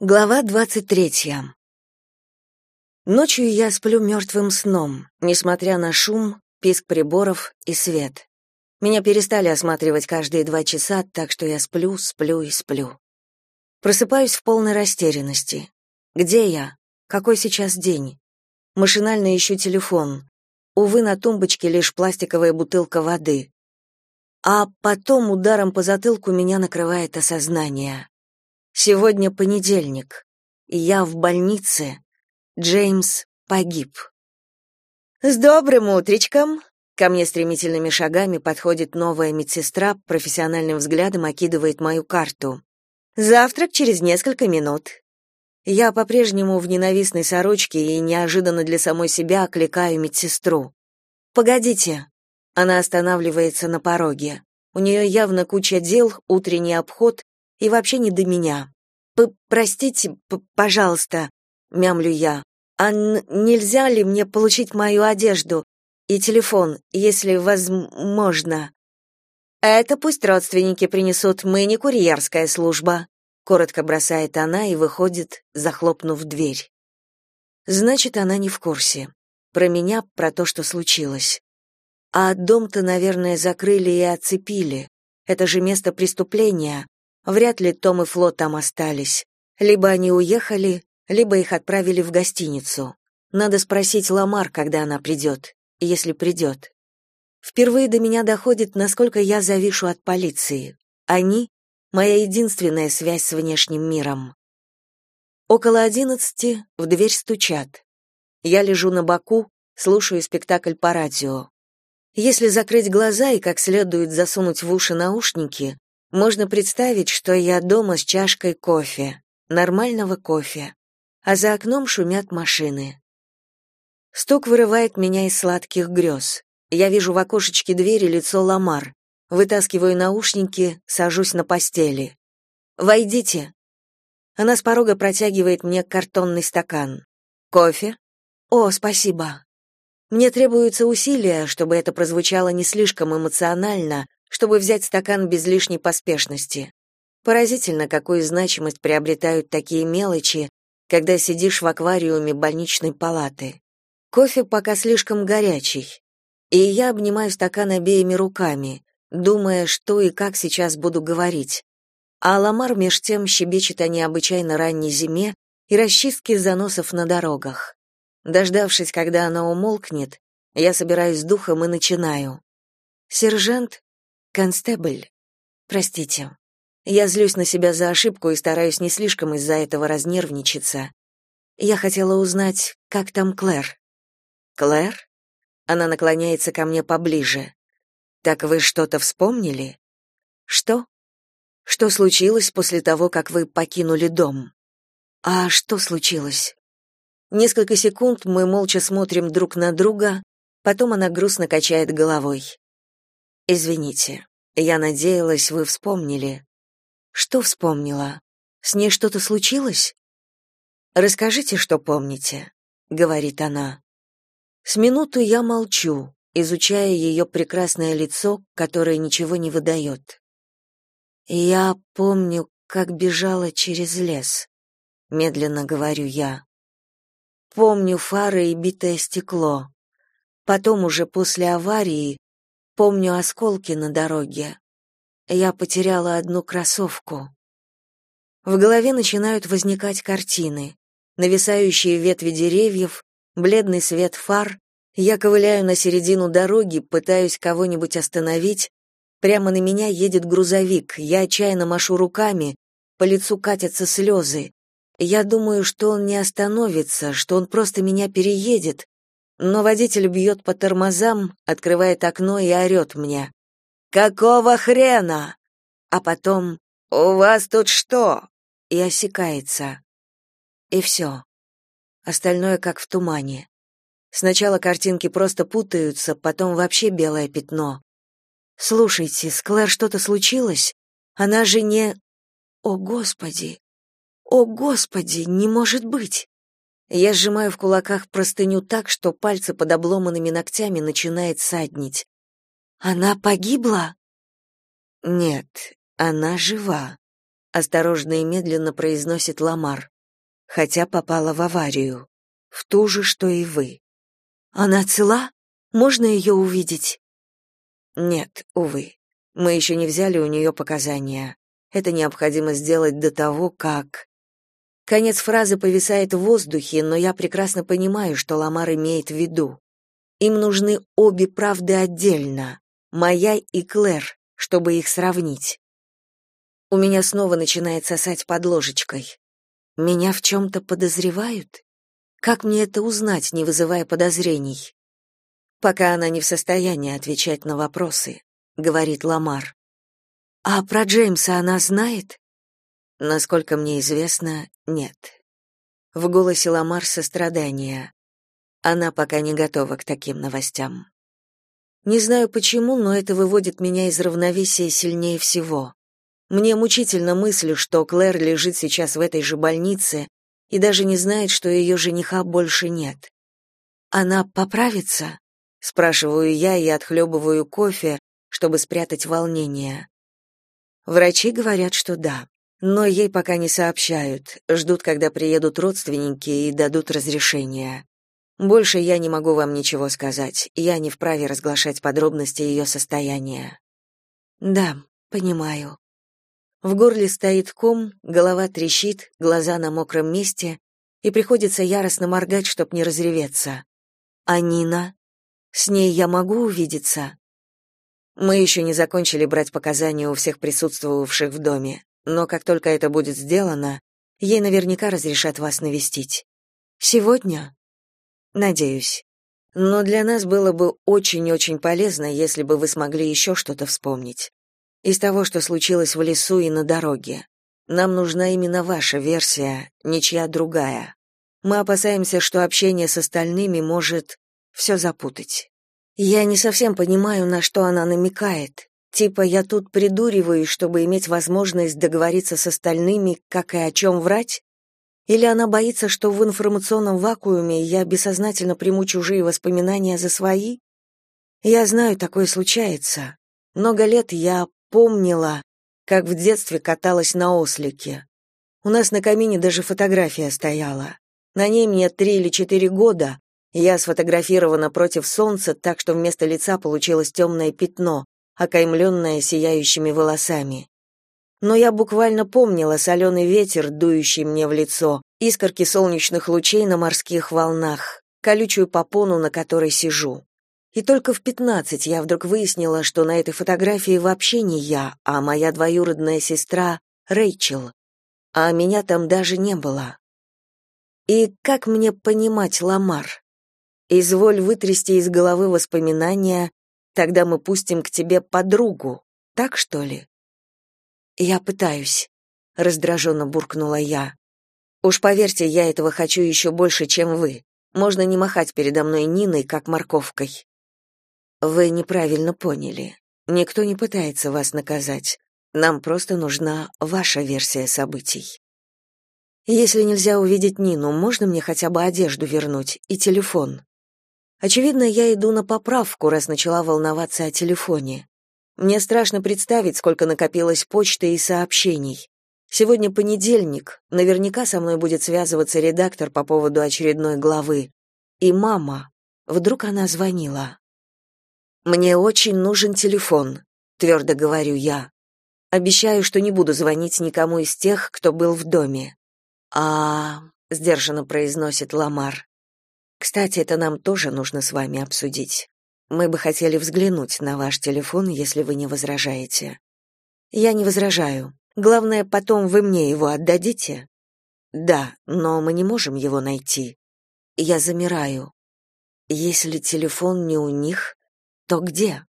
Глава двадцать третья. Ночью я сплю мертвым сном, несмотря на шум, писк приборов и свет. Меня перестали осматривать каждые два часа, так что я сплю, сплю и сплю. Просыпаюсь в полной растерянности. Где я? Какой сейчас день? Машинально ищу телефон. Увы, на тумбочке лишь пластиковая бутылка воды. А потом ударом по затылку меня накрывает осознание. Сегодня понедельник. и Я в больнице. Джеймс погиб. С добрым утречком. Ко мне стремительными шагами подходит новая медсестра, профессиональным взглядом окидывает мою карту. Завтрак через несколько минут. Я по-прежнему в ненавистной сорочке и неожиданно для самой себя окликаю медсестру. Погодите. Она останавливается на пороге. У нее явно куча дел, утренний обход, и вообще не до меня. П простите, пожалуйста, мямлю я. А нельзя ли мне получить мою одежду и телефон, если возможно? Это пусть родственники принесут, мы не курьерская служба, коротко бросает она и выходит, захлопнув дверь. Значит, она не в курсе. Про меня, про то, что случилось. А дом-то, наверное, закрыли и оцепили. Это же место преступления. Вряд ли Том и Фло там остались. Либо они уехали, либо их отправили в гостиницу. Надо спросить Ламар, когда она придет, если придет. Впервые до меня доходит, насколько я завишу от полиции. Они — моя единственная связь с внешним миром. Около одиннадцати в дверь стучат. Я лежу на боку, слушаю спектакль по радио. Если закрыть глаза и как следует засунуть в уши наушники, можно представить, что я дома с чашкой кофе, нормального кофе, а за окном шумят машины. Стук вырывает меня из сладких грез. Я вижу в окошечке двери лицо Ламар. Вытаскиваю наушники, сажусь на постели. «Войдите». Она с порога протягивает мне картонный стакан. «Кофе?» «О, спасибо». Мне требуются усилия, чтобы это прозвучало не слишком эмоционально, чтобы взять стакан без лишней поспешности. Поразительно, какую значимость приобретают такие мелочи, когда сидишь в аквариуме больничной палаты. Кофе пока слишком горячий, и я обнимаю стакан обеими руками, думая, что и как сейчас буду говорить. А Ламар меж тем щебечет о необычайно ранней зиме и расчистке заносов на дорогах. Дождавшись, когда она умолкнет, я собираюсь с духом и начинаю. Сержант Констебль, простите. Я злюсь на себя за ошибку и стараюсь не слишком из-за этого разнервничаться. Я хотела узнать, как там Клэр. Клэр? Она наклоняется ко мне поближе. Так вы что-то вспомнили? Что? Что случилось после того, как вы покинули дом? А что случилось? Несколько секунд мы молча смотрим друг на друга, потом она грустно качает головой. Извините. Я надеялась, вы вспомнили. Что вспомнила? С ней что-то случилось? Расскажите, что помните, говорит она. С минуту я молчу, изучая ее прекрасное лицо, которое ничего не выдает. Я помню, как бежала через лес, медленно говорю я. Помню фары и битое стекло. Потом уже после аварии Помню осколки на дороге. Я потеряла одну кроссовку. В голове начинают возникать картины. Нависающие ветви деревьев, бледный свет фар. Я ковыляю на середину дороги, пытаюсь кого-нибудь остановить. Прямо на меня едет грузовик. Я отчаянно машу руками, по лицу катятся слезы. Я думаю, что он не остановится, что он просто меня переедет, но водитель бьет по тормозам, открывает окно и орет мне. «Какого хрена?» А потом «У вас тут что?» и осекается. И все. Остальное как в тумане. Сначала картинки просто путаются, потом вообще белое пятно. «Слушайте, с Клэр что-то случилось? Она же не...» «О, Господи! О, Господи! Не может быть!» Я сжимаю в кулаках простыню так, что пальцы под обломанными ногтями начинает саднить. Она погибла? Нет, она жива. осторожно и медленно произносит Ламар. Хотя попала в аварию, в ту же, что и вы. Она цела? Можно ее увидеть? Нет, увы. Мы еще не взяли у нее показания. Это необходимо сделать до того, как Конец фразы повисает в воздухе, но я прекрасно понимаю, что Ламар имеет в виду. Им нужны обе правды отдельно, моя и Клэр, чтобы их сравнить. У меня снова начинает сосать под ложечкой. Меня в чем-то подозревают? Как мне это узнать, не вызывая подозрений? Пока она не в состоянии отвечать на вопросы, говорит Ламар. А про Джеймса она знает? Насколько мне известно, нет. В голосе Ламар сострадание. Она пока не готова к таким новостям. Не знаю почему, но это выводит меня из равновесия сильнее всего. Мне мучительно мысль, что Клэр лежит сейчас в этой же больнице и даже не знает, что ее жениха больше нет. Она поправится? спрашиваю я и отхлебываю кофе, чтобы спрятать волнение. Врачи говорят, что да. Но ей пока не сообщают, ждут, когда приедут родственники и дадут разрешение. Больше я не могу вам ничего сказать, я не вправе разглашать подробности ее состояния. Да, понимаю. В горле стоит ком, голова трещит, глаза на мокром месте, и приходится яростно моргать, чтоб не разреветься. А Нина? С ней я могу увидеться? Мы еще не закончили брать показания у всех присутствовавших в доме но как только это будет сделано, ей наверняка разрешат вас навестить. Сегодня? Надеюсь. Но для нас было бы очень-очень полезно, если бы вы смогли еще что-то вспомнить. Из того, что случилось в лесу и на дороге. Нам нужна именно ваша версия, ничья другая. Мы опасаемся, что общение с остальными может все запутать. Я не совсем понимаю, на что она намекает. Типа я тут придуриваюсь, чтобы иметь возможность договориться с остальными, как и о чем врать? Или она боится, что в информационном вакууме я бессознательно приму чужие воспоминания за свои? Я знаю, такое случается. Много лет я помнила, как в детстве каталась на ослике. У нас на камине даже фотография стояла. На ней мне три или четыре года. Я сфотографирована против солнца, так что вместо лица получилось темное пятно, окаймленная сияющими волосами. Но я буквально помнила соленый ветер, дующий мне в лицо, искорки солнечных лучей на морских волнах, колючую попону, на которой сижу. И только в пятнадцать я вдруг выяснила, что на этой фотографии вообще не я, а моя двоюродная сестра Рэйчел. А меня там даже не было. И как мне понимать Ламар? Изволь вытрясти из головы воспоминания, Тогда мы пустим к тебе подругу. Так что ли? Я пытаюсь, раздраженно буркнула я. Уж поверьте, я этого хочу еще больше, чем вы. Можно не махать передо мной Ниной как морковкой. Вы неправильно поняли. Никто не пытается вас наказать. Нам просто нужна ваша версия событий. Если нельзя увидеть Нину, можно мне хотя бы одежду вернуть и телефон? Очевидно, я иду на поправку, раз начала волноваться о телефоне. Мне страшно представить, сколько накопилось почты и сообщений. Сегодня понедельник, наверняка со мной будет связываться редактор по поводу очередной главы. И мама. Вдруг она звонила. «Мне очень нужен телефон», — твердо говорю я. Обещаю, что не буду звонить никому из тех, кто был в доме. «А...» — сдержанно произносит Ламар. Кстати, это нам тоже нужно с вами обсудить. Мы бы хотели взглянуть на ваш телефон, если вы не возражаете. Я не возражаю. Главное, потом вы мне его отдадите. Да, но мы не можем его найти. Я замираю. Если телефон не у них, то где?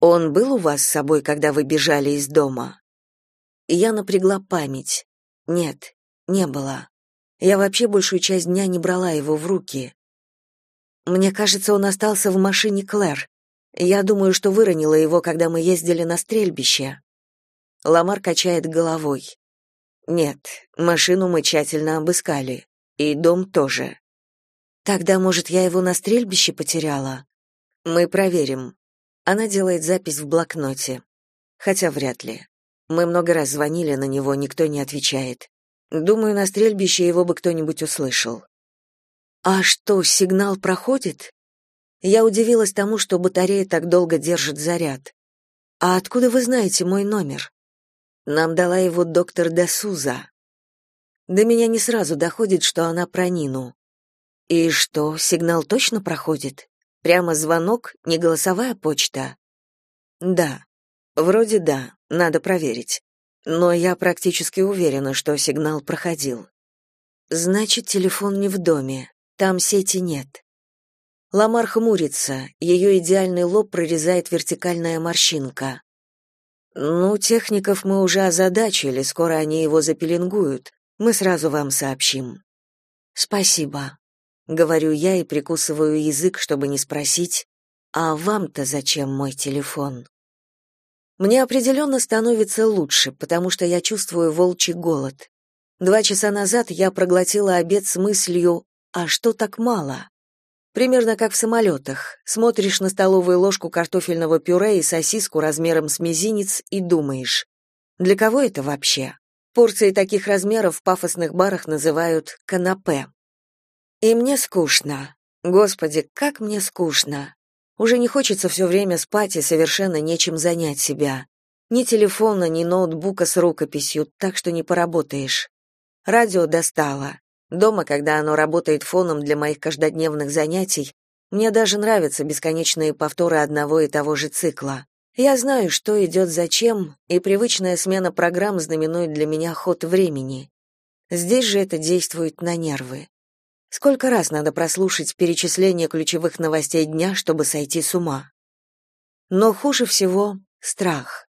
Он был у вас с собой, когда вы бежали из дома? Я напрягла память. Нет, не было. Я вообще большую часть дня не брала его в руки. Мне кажется, он остался в машине Клэр. Я думаю, что выронила его, когда мы ездили на стрельбище. Ламар качает головой. Нет, машину мы тщательно обыскали, и дом тоже. Тогда, может, я его на стрельбище потеряла? Мы проверим. Она делает запись в блокноте. Хотя вряд ли. Мы много раз звонили на него, никто не отвечает. Думаю, на стрельбище его бы кто-нибудь услышал. А что, сигнал проходит? Я удивилась тому, что батарея так долго держит заряд. А откуда вы знаете мой номер? Нам дала его доктор Дасуза. До меня не сразу доходит, что она про Нину. И что, сигнал точно проходит? Прямо звонок, не голосовая почта? Да. Вроде да, надо проверить. Но я практически уверена, что сигнал проходил. Значит, телефон не в доме. Там сети нет. Ламар хмурится, ее идеальный лоб прорезает вертикальная морщинка. Ну, техников мы уже озадачили, скоро они его запеленгуют. Мы сразу вам сообщим. Спасибо, говорю я и прикусываю язык, чтобы не спросить: "А вам-то зачем мой телефон?" Мне определенно становится лучше, потому что я чувствую волчий голод. Два часа назад я проглотила обед с мыслью «А что так мало?» Примерно как в самолетах. Смотришь на столовую ложку картофельного пюре и сосиску размером с мизинец и думаешь, для кого это вообще? Порции таких размеров в пафосных барах называют канапе. И мне скучно. Господи, как мне скучно. Уже не хочется все время спать и совершенно нечем занять себя. Ни телефона, ни ноутбука с рукописью, так что не поработаешь. Радио достало. Дома, когда оно работает фоном для моих каждодневных занятий, мне даже нравятся бесконечные повторы одного и того же цикла. Я знаю, что идет зачем, и привычная смена программ знаменует для меня ход времени. Здесь же это действует на нервы. Сколько раз надо прослушать перечисление ключевых новостей дня, чтобы сойти с ума? Но хуже всего страх.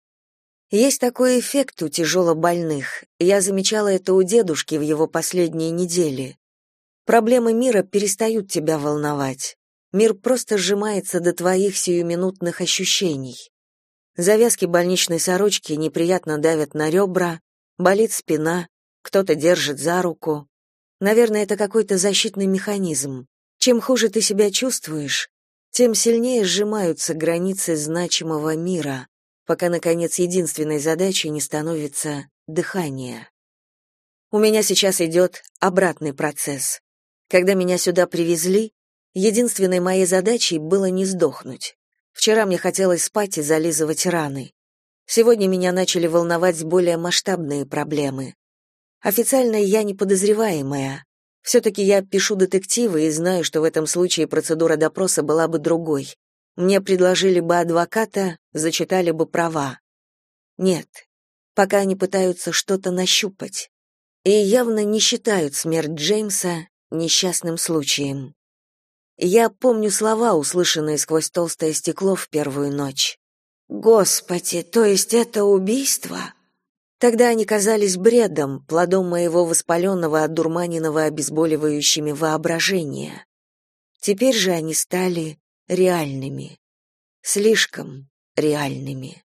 Есть такой эффект у тяжелобольных. Я замечала это у дедушки в его последние недели. Проблемы мира перестают тебя волновать. Мир просто сжимается до твоих сиюминутных ощущений. Завязки больничной сорочки неприятно давят на ребра, болит спина, кто-то держит за руку. Наверное, это какой-то защитный механизм. Чем хуже ты себя чувствуешь, тем сильнее сжимаются границы значимого мира пока, наконец, единственной задачей не становится дыхание. У меня сейчас идет обратный процесс. Когда меня сюда привезли, единственной моей задачей было не сдохнуть. Вчера мне хотелось спать и зализывать раны. Сегодня меня начали волновать более масштабные проблемы. Официально я не подозреваемая. Все-таки я пишу детективы и знаю, что в этом случае процедура допроса была бы другой. Мне предложили бы адвоката, зачитали бы права. Нет, пока они пытаются что-то нащупать. И явно не считают смерть Джеймса несчастным случаем. Я помню слова, услышанные сквозь толстое стекло в первую ночь. «Господи, то есть это убийство?» Тогда они казались бредом, плодом моего воспаленного, одурманенного обезболивающими воображения. Теперь же они стали реальными, слишком реальными.